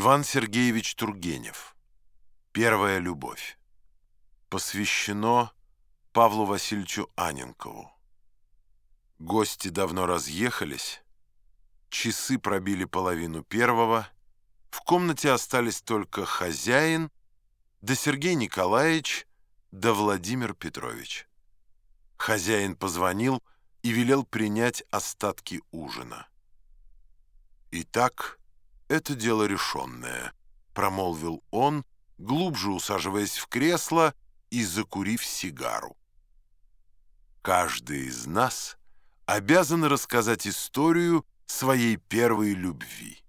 Иван Сергеевич Тургенев. Первая любовь. Посвящено Павлу Васильевичу Аненкову. Гости давно разъехались. Часы пробили половину первого. В комнате остались только хозяин, да Сергей Николаевич, да Владимир Петрович. Хозяин позвонил и велел принять остатки ужина. Итак, это дело решенное», — промолвил он, глубже усаживаясь в кресло и закурив сигару. «Каждый из нас обязан рассказать историю своей первой любви.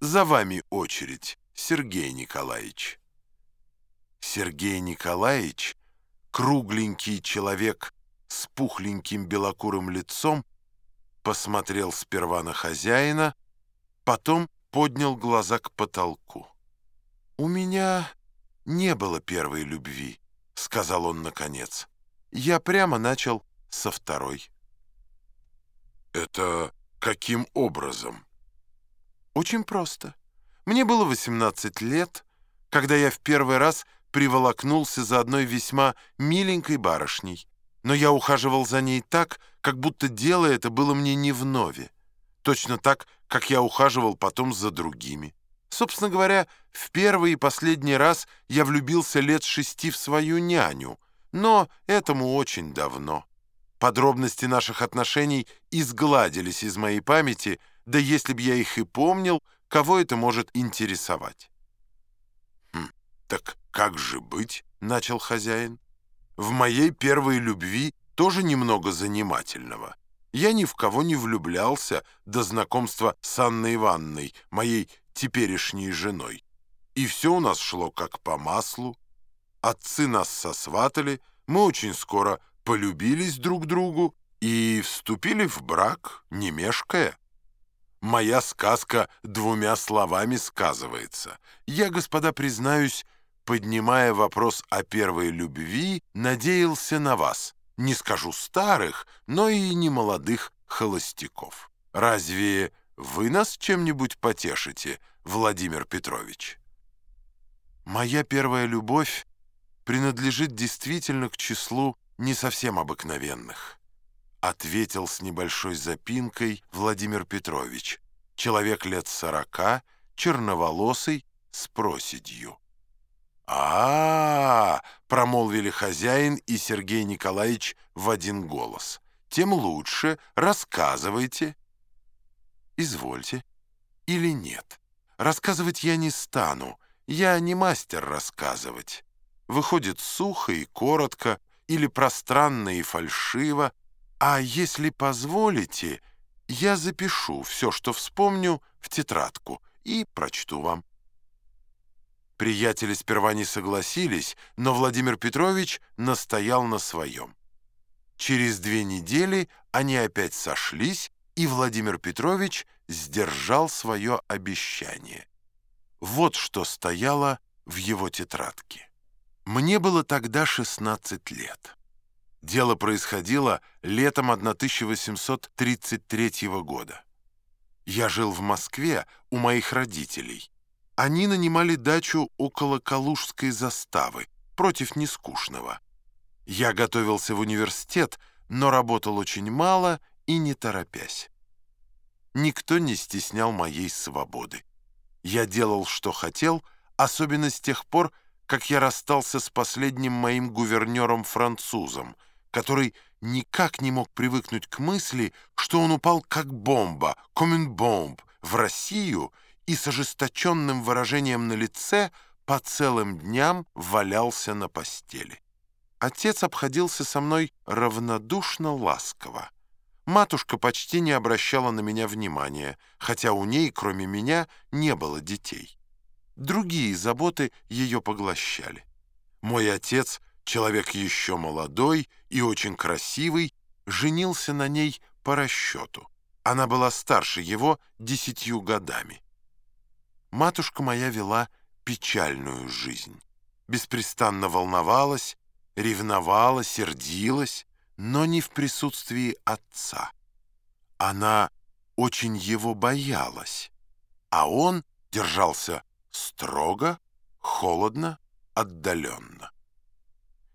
За вами очередь, Сергей Николаевич». Сергей Николаевич, кругленький человек с пухленьким белокурым лицом, посмотрел сперва на хозяина, потом поднял глаза к потолку. «У меня не было первой любви», — сказал он наконец. «Я прямо начал со второй». «Это каким образом?» «Очень просто. Мне было 18 лет, когда я в первый раз приволокнулся за одной весьма миленькой барышней, но я ухаживал за ней так, как будто дело это было мне не вновь. Точно так, как я ухаживал потом за другими. Собственно говоря, в первый и последний раз я влюбился лет шести в свою няню, но этому очень давно. Подробности наших отношений изгладились из моей памяти, да если б я их и помнил, кого это может интересовать? «Хм, «Так как же быть?» — начал хозяин. «В моей первой любви тоже немного занимательного». Я ни в кого не влюблялся до знакомства с Анной Ивановной, моей теперешней женой. И все у нас шло как по маслу. Отцы нас сосватали, мы очень скоро полюбились друг другу и вступили в брак, не мешкая. Моя сказка двумя словами сказывается. Я, господа, признаюсь, поднимая вопрос о первой любви, надеялся на вас — не скажу старых, но и не молодых холостяков. Разве вы нас чем-нибудь потешите, Владимир Петрович? Моя первая любовь принадлежит действительно к числу не совсем обыкновенных, ответил с небольшой запинкой Владимир Петрович, человек лет сорока, черноволосый, с проседью. А, -а, -а промолвили хозяин и Сергей Николаевич в один голос. «Тем лучше. Рассказывайте». «Извольте. Или нет. Рассказывать я не стану. Я не мастер рассказывать. Выходит сухо и коротко, или пространно и фальшиво. А если позволите, я запишу все, что вспомню, в тетрадку и прочту вам». Приятели сперва не согласились, но Владимир Петрович настоял на своем. Через две недели они опять сошлись, и Владимир Петрович сдержал свое обещание. Вот что стояло в его тетрадке. Мне было тогда 16 лет. Дело происходило летом 1833 года. Я жил в Москве у моих родителей. Они нанимали дачу около Калужской заставы, против Нескучного. Я готовился в университет, но работал очень мало и не торопясь. Никто не стеснял моей свободы. Я делал, что хотел, особенно с тех пор, как я расстался с последним моим гувернером-французом, который никак не мог привыкнуть к мысли, что он упал как бомба, коммюн-бомб, в Россию — и с ожесточенным выражением на лице по целым дням валялся на постели. Отец обходился со мной равнодушно ласково. Матушка почти не обращала на меня внимания, хотя у ней, кроме меня, не было детей. Другие заботы ее поглощали. Мой отец, человек еще молодой и очень красивый, женился на ней по расчету. Она была старше его десятью годами. Матушка моя вела печальную жизнь. Беспрестанно волновалась, ревновала, сердилась, но не в присутствии отца. Она очень его боялась, а он держался строго, холодно, отдаленно.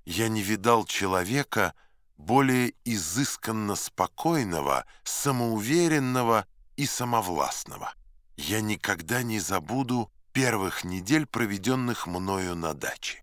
Я не видал человека более изысканно спокойного, самоуверенного и самовластного. Я никогда не забуду первых недель, проведенных мною на даче.